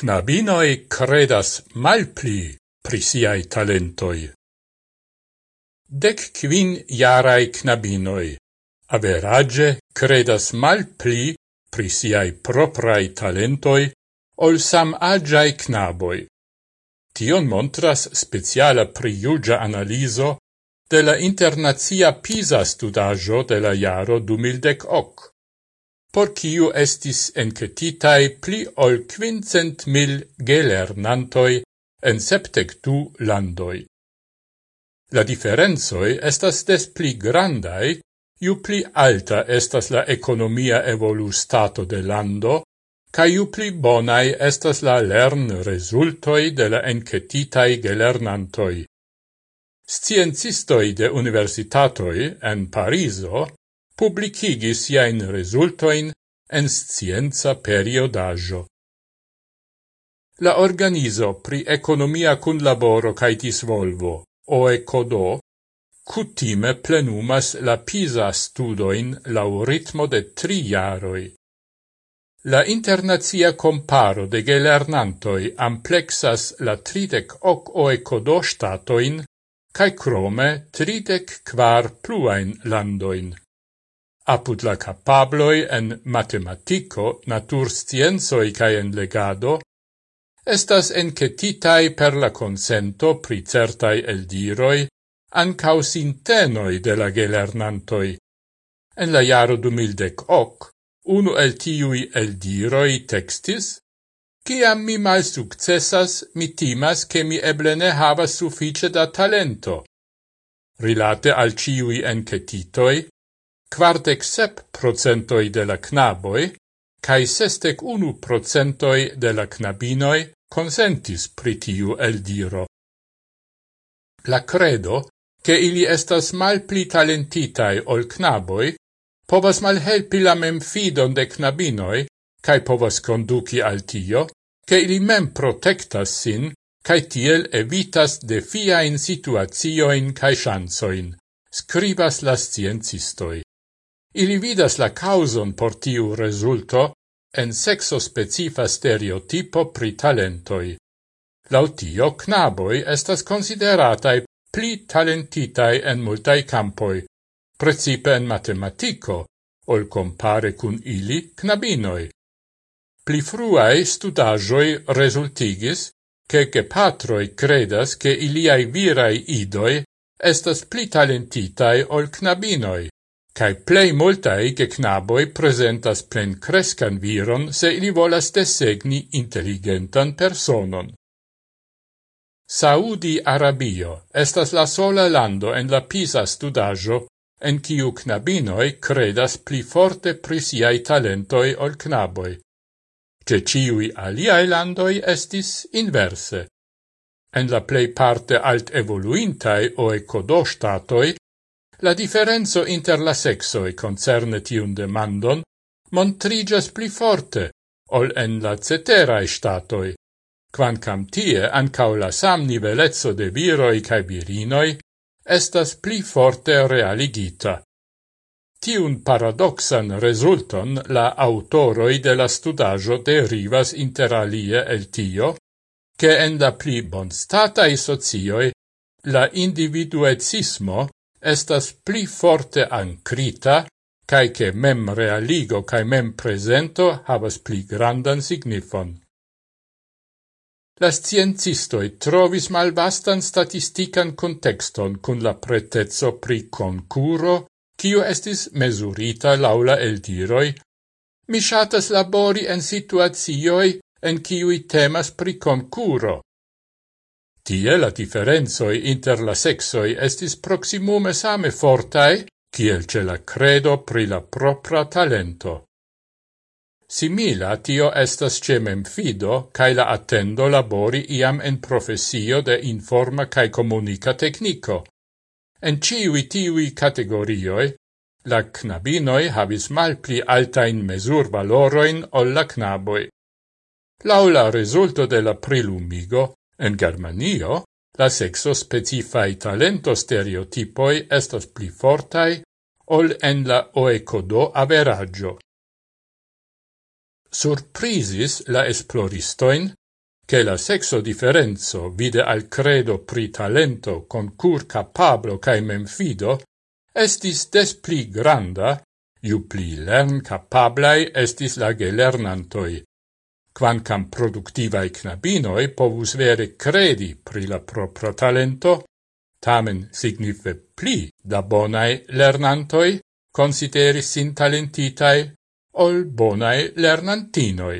knabinoi credas malpli pri siai talentoi. Dec quin jarai knabinoi average credas malpli pri siai proprai talentoi ol sam agiai knaboi. Tion montras speciala priugia analiso de la internazia PISA studajo de la jaro 2010 por kiu estis encetitai pli ol quincent mil gelernantoi en septec du landoi. La differenzoi estas des pli grandai, ju pli alta estas la economia evolustato de lando, ca ju pli bonai estas la lern resultoi de la encetitai gelernantoi. Sciencistoi de universitatoi en Pariso publicigis iain resultoin en scienza periodaggio. La organizo pri economia cun laboro cae disvolvo, OECODO, cutime plenumas la PISA studoin lau ritmo de tri jaroi. La internazia comparo de gelernantoi amplexas la tridec hoc OECODO statoin cae crome tridec quar pluain landoin apud la capabloi en matematico, naturscienzoi cae en legado, estas encetitai per la consento pri certai eldiroi ancau sintenoi de la gelernantoi. En la jaro 2018, unu el tiui eldiroi textis, Ciam mi mal successas, mi timas che mi eble ne havas suffice da talento. Rilate al ciui encetitoi, quartec sep procentoi de la knaboi cae sestec unu procentoi de la knabinoi consentis pritiu el diro. La credo, che ili estas mal pli talentitai ol knaboi, povas malhelpi la memfidon de knabinoi, cae povas conduci al tio, che ili mem protectas sin, cae tiel evitas defiaen situazioin cae chansoin, scribas la sciencistoi. Ili vidas la causon por tiu resulto en sexo specifa stereotipo pri talentoi. Lautio knaboi estas consideratai pli talentitai en multai campoi, precipe en matematico, ol compare cun ili knabinoi. Pli fruae studajoi resultigis che che patroi credas che iliai virai idoi estas pli talentitai ol knabinoi. Kaj plej knaboi presentas plen crescan viron, se ili volas desegni intelligentan personon. Saudi Arabio estas la sola lando en la Pisa studajo en kiu knabinoj credas pli forte pri siaj talentoj ol knaboi. Ce ciui aliae landoi estis inverse. En la plei parte alt evoluintai o codo statoi La differenzo inter la sexoi concerne tiun demandon montrigas pli forte ol en la ceterae statoi, quancam tie ancau la sam nivelezzo de viroi cae virinoi estas pli forte realigita. Tiun paradoxan resulton la autoroi de la studajo derivas interalie el tio, che en la pli bonstatae socioi la individuetismo estas pli forte ancrita cae che mem realigo cae mem presento havas pli grandan signifon. La sciencistoi trovis malvastan statistican contexton cun la pretezzo pri concuro, cio estis mesurita laula eldiroi, mi shatas labori en situazioi en ciui temas pri concuro, Tie la differenzoi inter la sexoi estis proximume same fortae, kiel ce la credo pri la propra talento. Simila tio estas ce memfido cae la attendo labori iam en profesio de informa cae comunica tecnico. En ciui tiui categorioi, la knabinoi havis malpli altain mesur valoroin ol la knaboi. Laula resulto de la prilumigo, En Germanio, la sexo specifai talento stereotipoi estos pli fortai ol en la oecodo averaggio. Surprisis la esploristoin che la sexo differenzo vide al credo pri talento concur capablo cae memfido estis des pli granda, ju pli lern capablai estis la gelernantoi quancam productivae knabinoi povus vere credi pri la propra talento, tamen signife pli da bonae lernantoi consideris sin talentitae ol bonae lernantinoi.